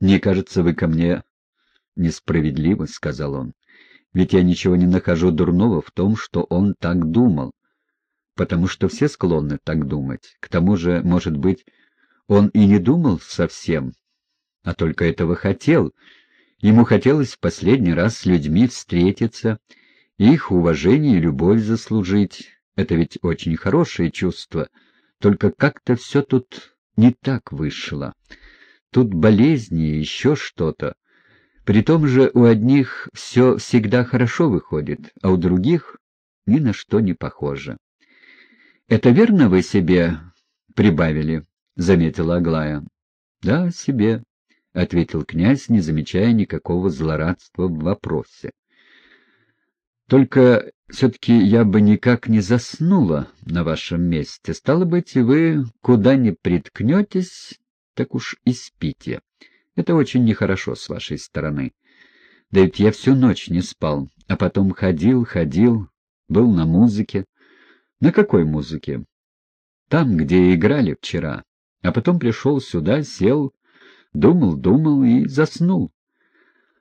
«Мне кажется, вы ко мне несправедливы», — сказал он. «Ведь я ничего не нахожу дурного в том, что он так думал, потому что все склонны так думать. К тому же, может быть, он и не думал совсем, а только этого хотел. Ему хотелось в последний раз с людьми встретиться, их уважение и любовь заслужить. Это ведь очень хорошее чувство, только как-то все тут не так вышло. Тут болезни и еще что-то. При том же у одних все всегда хорошо выходит, а у других ни на что не похоже. «Это верно вы себе прибавили?» — заметила Аглая. «Да, себе», — ответил князь, не замечая никакого злорадства в вопросе. «Только все-таки я бы никак не заснула на вашем месте. Стало быть, вы куда ни приткнетесь, так уж и спите. Это очень нехорошо с вашей стороны. Да ведь я всю ночь не спал, а потом ходил, ходил, был на музыке. На какой музыке? Там, где играли вчера. А потом пришел сюда, сел, думал, думал и заснул.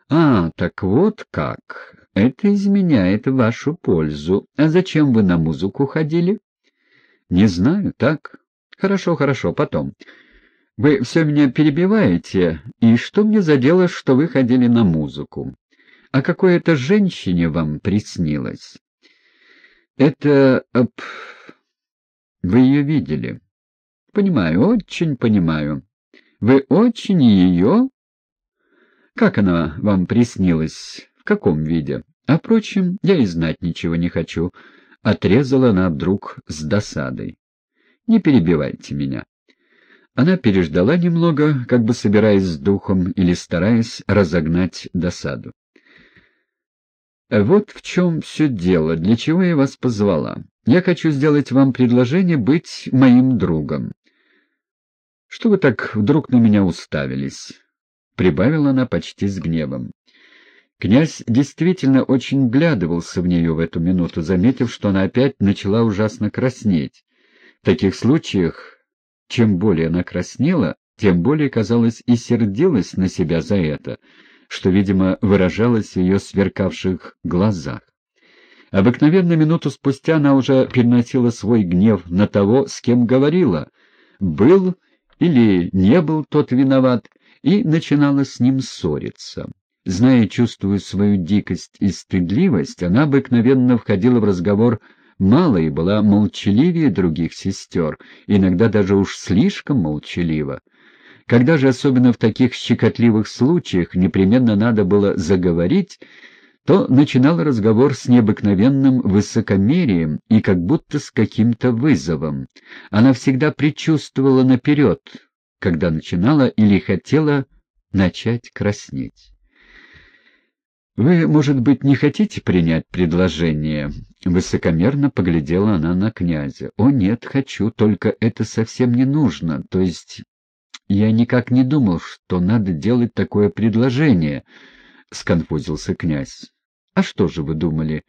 А, так вот как. Это изменяет вашу пользу. А зачем вы на музыку ходили? Не знаю, так. Хорошо, хорошо, потом. Вы все меня перебиваете, и что мне за дело, что вы ходили на музыку? А какой это женщине вам приснилось? Это... Оп... Вы ее видели? Понимаю, очень понимаю. Вы очень ее... Как она вам приснилась? В каком виде? А, впрочем, я и знать ничего не хочу. Отрезала она вдруг с досадой. Не перебивайте меня. Она переждала немного, как бы собираясь с духом или стараясь разогнать досаду. «Вот в чем все дело, для чего я вас позвала. Я хочу сделать вам предложение быть моим другом». «Что вы так вдруг на меня уставились?» — прибавила она почти с гневом. Князь действительно очень вглядывался в нее в эту минуту, заметив, что она опять начала ужасно краснеть. В таких случаях, чем более она краснела, тем более, казалось, и сердилась на себя за это — что, видимо, выражалось в ее сверкавших глазах. Обыкновенно минуту спустя она уже переносила свой гнев на того, с кем говорила, был или не был тот виноват, и начинала с ним ссориться. Зная чувствуя свою дикость и стыдливость, она обыкновенно входила в разговор мало и была молчаливее других сестер, иногда даже уж слишком молчалива. Когда же, особенно в таких щекотливых случаях, непременно надо было заговорить, то начинал разговор с необыкновенным высокомерием и как будто с каким-то вызовом. Она всегда предчувствовала наперед, когда начинала или хотела начать краснеть. «Вы, может быть, не хотите принять предложение?» Высокомерно поглядела она на князя. «О, нет, хочу, только это совсем не нужно, то есть «Я никак не думал, что надо делать такое предложение», — сконфузился князь. «А что же вы думали?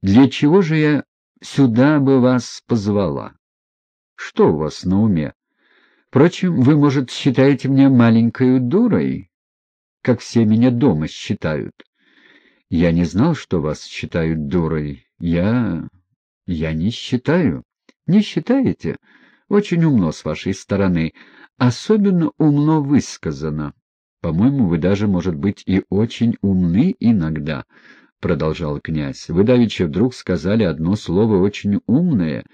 Для чего же я сюда бы вас позвала? Что у вас на уме? Впрочем, вы, может, считаете меня маленькой дурой, как все меня дома считают. Я не знал, что вас считают дурой. Я... я не считаю. Не считаете? Очень умно с вашей стороны особенно умно высказано. По-моему, вы даже, может быть, и очень умны иногда, — продолжал князь. Вы давеча вдруг сказали одно слово очень умное.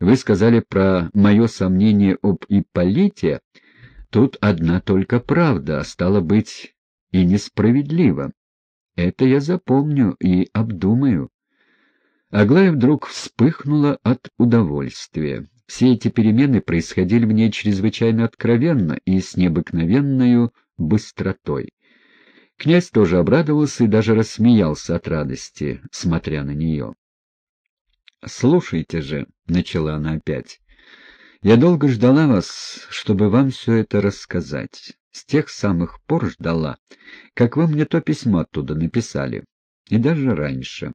Вы сказали про мое сомнение об Ипполите. Тут одна только правда, а стало быть, и несправедливо. Это я запомню и обдумаю. Аглая вдруг вспыхнула от удовольствия. Все эти перемены происходили в ней чрезвычайно откровенно и с необыкновенной быстротой. Князь тоже обрадовался и даже рассмеялся от радости, смотря на нее. «Слушайте же», — начала она опять, — «я долго ждала вас, чтобы вам все это рассказать. С тех самых пор ждала, как вы мне то письмо оттуда написали, и даже раньше.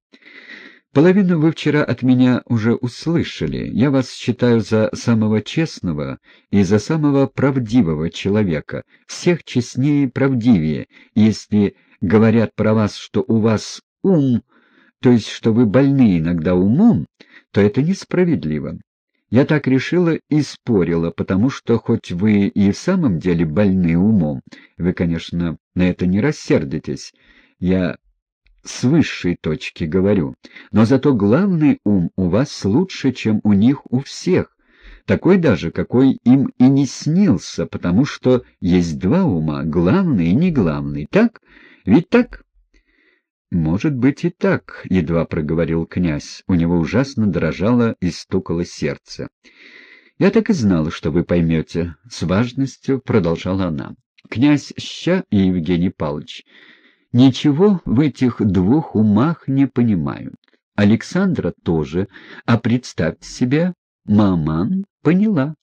Половину вы вчера от меня уже услышали. Я вас считаю за самого честного и за самого правдивого человека, всех честнее и правдивее. Если говорят про вас, что у вас ум, то есть что вы больны иногда умом, то это несправедливо. Я так решила и спорила, потому что хоть вы и в самом деле больны умом, вы, конечно, на это не рассердитесь, я с высшей точки говорю, но зато главный ум у вас лучше, чем у них у всех, такой даже, какой им и не снился, потому что есть два ума, главный и не главный, так? Ведь так? «Может быть и так», — едва проговорил князь. У него ужасно дрожало и стукало сердце. «Я так и знала, что вы поймете», — с важностью продолжала она. «Князь Ща и Евгений Павлович ничего в этих двух умах не понимают. Александра тоже, а представьте себе, маман поняла».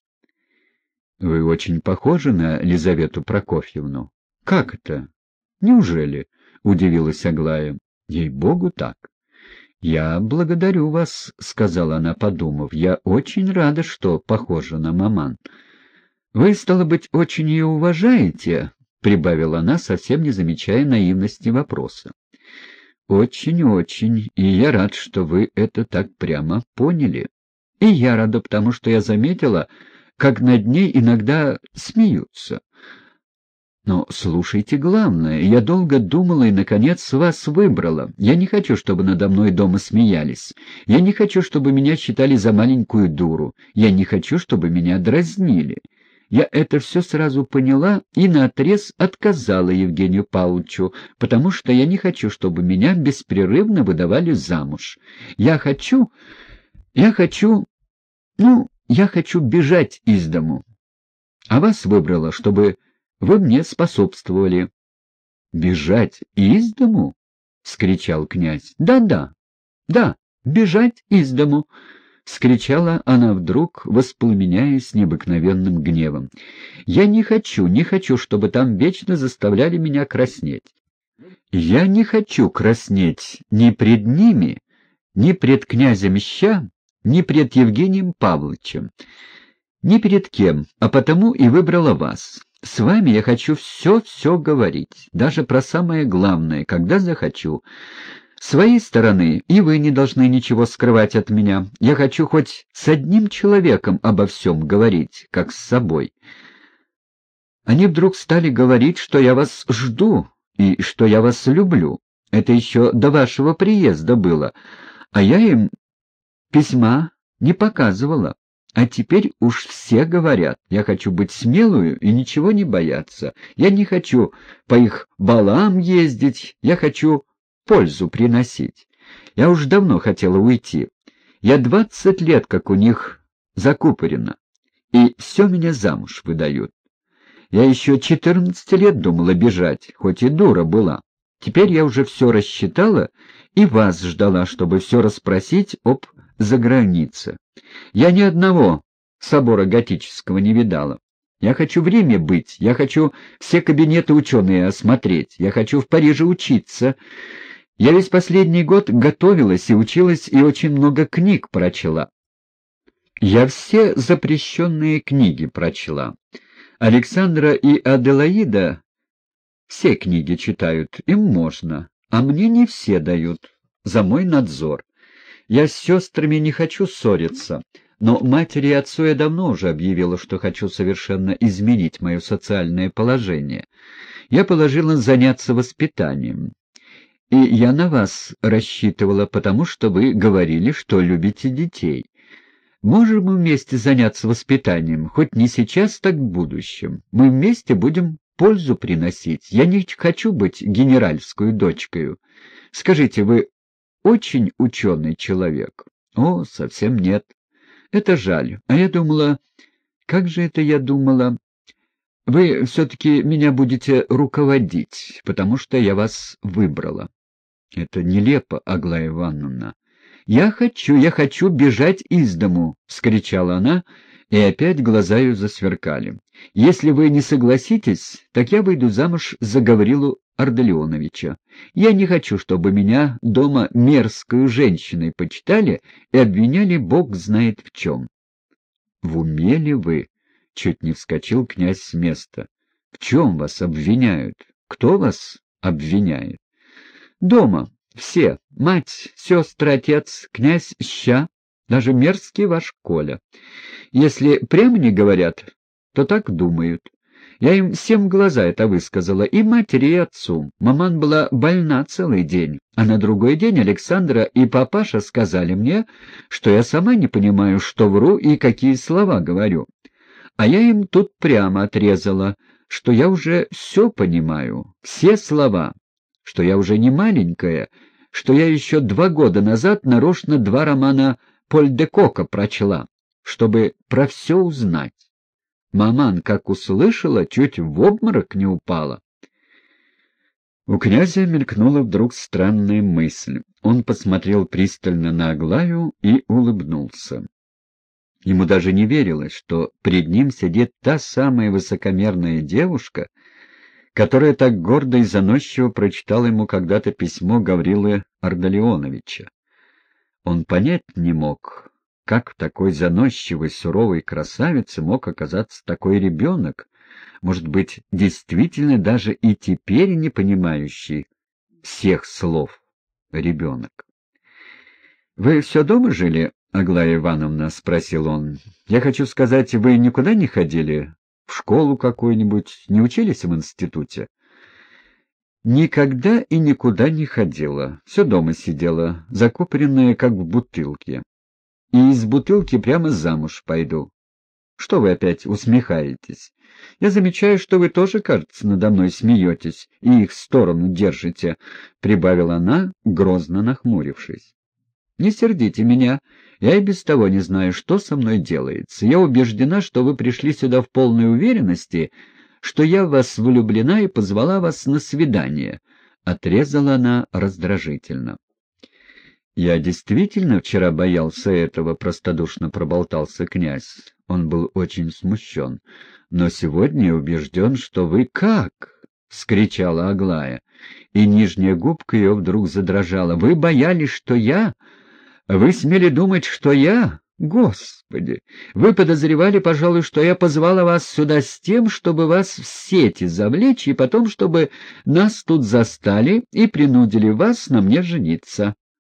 «Вы очень похожи на Лизавету Прокофьевну». «Как это? Неужели?» — удивилась Аглая. — Ей-богу, так. — Я благодарю вас, — сказала она, подумав. — Я очень рада, что похожа на маман. — Вы, стало быть, очень ее уважаете? — прибавила она, совсем не замечая наивности вопроса. «Очень-очень, и я рад, что вы это так прямо поняли. И я рада, потому что я заметила, как над ней иногда смеются. Но слушайте главное. Я долго думала и, наконец, вас выбрала. Я не хочу, чтобы надо мной дома смеялись. Я не хочу, чтобы меня считали за маленькую дуру. Я не хочу, чтобы меня дразнили. Я это все сразу поняла и наотрез отказала Евгению Павловичу, потому что я не хочу, чтобы меня беспрерывно выдавали замуж. Я хочу... Я хочу... Ну, я хочу бежать из дому. А вас выбрала, чтобы вы мне способствовали. — Бежать из дому? — скричал князь. «Да, — Да-да, да, бежать из дому! — скричала она вдруг, воспламеняясь необыкновенным гневом. — Я не хочу, не хочу, чтобы там вечно заставляли меня краснеть. Я не хочу краснеть ни пред ними, ни пред князем Ща, ни пред Евгением Павловичем, ни перед кем, а потому и выбрала вас. С вами я хочу все-все говорить, даже про самое главное, когда захочу. С своей стороны и вы не должны ничего скрывать от меня. Я хочу хоть с одним человеком обо всем говорить, как с собой. Они вдруг стали говорить, что я вас жду и что я вас люблю. Это еще до вашего приезда было, а я им письма не показывала. А теперь уж все говорят, я хочу быть смелую и ничего не бояться. Я не хочу по их балам ездить, я хочу пользу приносить. Я уж давно хотела уйти. Я двадцать лет, как у них закупорено, и все меня замуж выдают. Я еще четырнадцать лет думала бежать, хоть и дура была. Теперь я уже все рассчитала и вас ждала, чтобы все расспросить об загранице. Я ни одного собора готического не видала. Я хочу в Риме быть, я хочу все кабинеты ученые осмотреть, я хочу в Париже учиться. Я весь последний год готовилась и училась, и очень много книг прочла. Я все запрещенные книги прочла. Александра и Аделаида все книги читают, им можно, а мне не все дают, за мой надзор. Я с сестрами не хочу ссориться, но матери и отцу я давно уже объявила, что хочу совершенно изменить мое социальное положение. Я положила заняться воспитанием. И я на вас рассчитывала, потому что вы говорили, что любите детей. Можем мы вместе заняться воспитанием, хоть не сейчас, так в будущем. Мы вместе будем пользу приносить. Я не хочу быть генеральскую дочкой. Скажите, вы очень ученый человек. О, совсем нет. Это жаль. А я думала... Как же это я думала? Вы все-таки меня будете руководить, потому что я вас выбрала. Это нелепо, Аглая Ивановна. «Я хочу, я хочу бежать из дому!» — вскричала она И опять глаза ее засверкали. «Если вы не согласитесь, так я выйду замуж за Гаврилу Ардалионовича. Я не хочу, чтобы меня дома мерзкую женщиной почитали и обвиняли бог знает в чем». «В уме ли вы?» — чуть не вскочил князь с места. «В чем вас обвиняют? Кто вас обвиняет?» «Дома. Все. Мать, сестры, отец, князь Ща, даже мерзкий ваш Коля. Если прямо не говорят, то так думают. Я им всем глаза это высказала, и матери, и отцу. Маман была больна целый день, а на другой день Александра и папаша сказали мне, что я сама не понимаю, что вру и какие слова говорю. А я им тут прямо отрезала, что я уже все понимаю, все слова, что я уже не маленькая, что я еще два года назад нарочно два романа Поль де Кока прочла, чтобы про все узнать. Маман, как услышала, чуть в обморок не упала. У князя мелькнула вдруг странная мысль. Он посмотрел пристально на Аглаю и улыбнулся. Ему даже не верилось, что пред ним сидит та самая высокомерная девушка, которая так гордо и заносчиво прочитала ему когда-то письмо Гаврилы Ардалионовича. Он понять не мог, как в такой заносчивой, суровой красавице мог оказаться такой ребенок, может быть, действительно даже и теперь не понимающий всех слов ребенок. «Вы все дома жили, Аглая Ивановна?» — спросил он. «Я хочу сказать, вы никуда не ходили? В школу какую-нибудь? Не учились в институте?» Никогда и никуда не ходила, все дома сидела, закупоренная, как в бутылке. И из бутылки прямо замуж пойду. Что вы опять усмехаетесь? Я замечаю, что вы тоже, кажется, надо мной смеетесь и их сторону держите, — прибавила она, грозно нахмурившись. Не сердите меня, я и без того не знаю, что со мной делается. Я убеждена, что вы пришли сюда в полной уверенности, — что я в вас влюблена и позвала вас на свидание», — отрезала она раздражительно. «Я действительно вчера боялся этого», — простодушно проболтался князь. Он был очень смущен. «Но сегодня убежден, что вы как?» — вскричала Аглая. И нижняя губка ее вдруг задрожала. «Вы боялись, что я? Вы смели думать, что я? Господи, вы подозревали, пожалуй, что я позвала вас сюда с тем, чтобы вас в сети завлечь, и потом, чтобы нас тут застали и принудили вас на мне жениться.